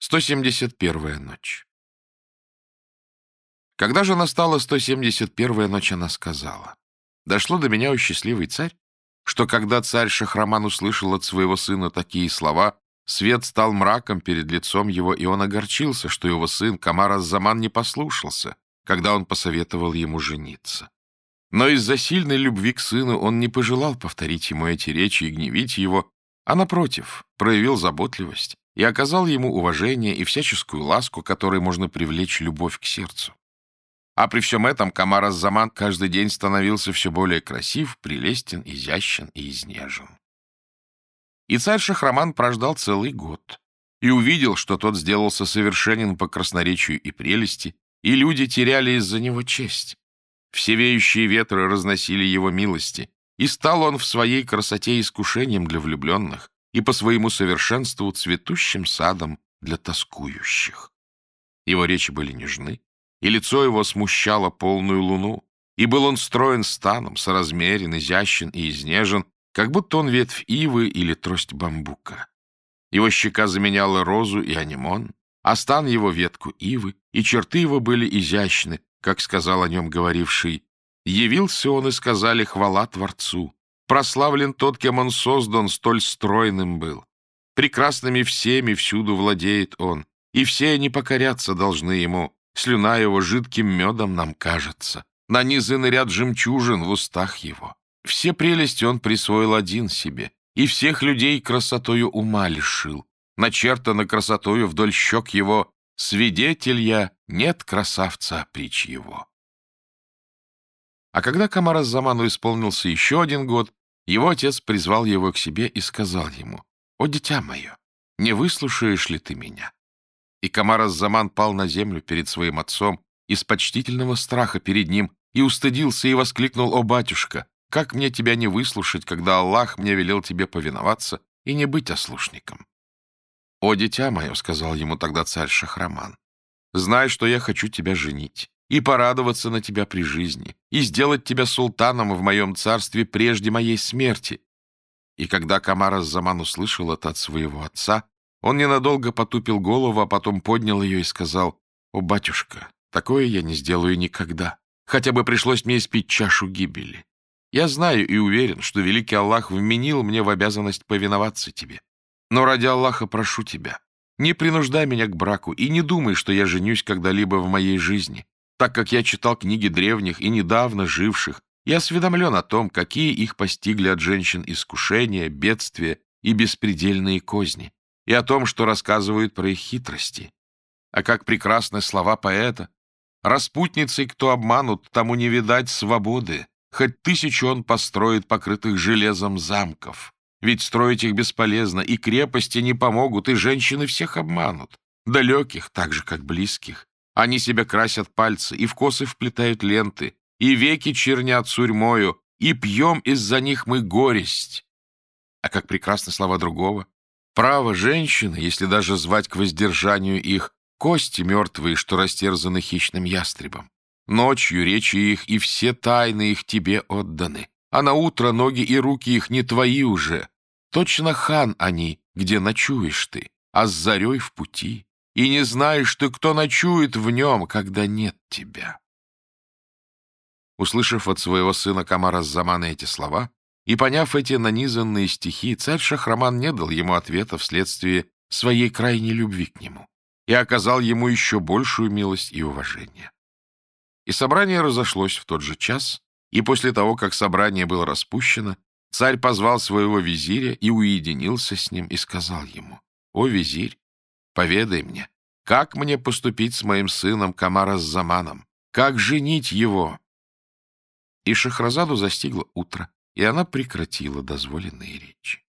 171-я ночь. Когда же настала 171-я ночь, она сказала, «Дошло до меня, о счастливый царь, что когда царь Шахраман услышал от своего сына такие слова, свет стал мраком перед лицом его, и он огорчился, что его сын Камар Заман не послушался, когда он посоветовал ему жениться. Но из-за сильной любви к сыну он не пожелал повторить ему эти речи и гневить его, а, напротив, проявил заботливость и оказал ему уважение и всяческую ласку, которой можно привлечь любовь к сердцу. А при всем этом Камар Заман каждый день становился все более красив, прелестен, изящен и изнежен. И царь Шахраман прождал целый год и увидел, что тот сделался совершенен по красноречию и прелести, и люди теряли из-за него честь. Все веющие ветры разносили его милости, и стал он в своей красоте искушением для влюбленных, и по своему совершенству цветущим садом для тоскующих. Его речи были нежны, и лицо его смущало полную луну, и был он строен станом, соразмерен, изящен и изнежен, как будто он ветвь ивы или трость бамбука. Его щека заменяла розу и анимон, а стан его ветку ивы, и черты его были изящны, как сказал о нем говоривший. Явился он, и сказали хвала Творцу. Прославлен тот, кем он создан, столь стройным был. Прекрасными всеми всюду владеет он, и все они покоряться должны ему. Слюна его жидким медом нам кажется. Нанизанный ряд жемчужин в устах его. Все прелести он присвоил один себе, и всех людей красотою ума лишил. Начертано красотою вдоль щек его «Свидетель я, нет красавца притч его». А когда Камара Заману исполнился еще один год, его отец призвал его к себе и сказал ему, «О, дитя мое, не выслушаешь ли ты меня?» И Камар Заман пал на землю перед своим отцом из почтительного страха перед ним и устыдился и воскликнул, «О, батюшка, как мне тебя не выслушать, когда Аллах мне велел тебе повиноваться и не быть ослушником?» «О, дитя мое», — сказал ему тогда царь Шахраман, «знай, что я хочу тебя женить и порадоваться на тебя при жизни, и сделать тебя султаном в моем царстве прежде моей смерти». И когда Камар Заман услышал это от своего отца, он ненадолго потупил голову, а потом поднял ее и сказал, «О, батюшка, такое я не сделаю никогда, хотя бы пришлось мне испить чашу гибели. Я знаю и уверен, что великий Аллах вменил мне в обязанность повиноваться тебе. Но ради Аллаха прошу тебя, не принуждай меня к браку и не думай, что я женюсь когда-либо в моей жизни так как я читал книги древних и недавно живших, и осведомлен о том, какие их постигли от женщин искушения, бедствия и беспредельные козни, и о том, что рассказывают про их хитрости. А как прекрасны слова поэта! Распутницей, кто обманут, тому не видать свободы, хоть тысячу он построит покрытых железом замков. Ведь строить их бесполезно, и крепости не помогут, и женщины всех обманут, далеких, так же, как близких. Они себя красят пальцы, и в косы вплетают ленты, и веки чернят сурьмою, и пьем из-за них мы горесть. А как прекрасны слова другого. Право женщины, если даже звать к воздержанию их, кости мертвые, что растерзаны хищным ястребом. Ночью речи их и все тайны их тебе отданы, а на утро ноги и руки их не твои уже. Точно хан они, где ночуешь ты, а с зарей в пути и не знаешь ты, кто ночует в нем, когда нет тебя. Услышав от своего сына Камара Замана эти слова и поняв эти нанизанные стихи, царь Шахраман не дал ему ответа вследствие своей крайней любви к нему и оказал ему еще большую милость и уважение. И собрание разошлось в тот же час, и после того, как собрание было распущено, царь позвал своего визиря и уединился с ним и сказал ему, «О, визирь, Поведай мне, как мне поступить с моим сыном Камара с Заманом? Как женить его?» И Шахразаду застигло утро, и она прекратила дозволенные речи.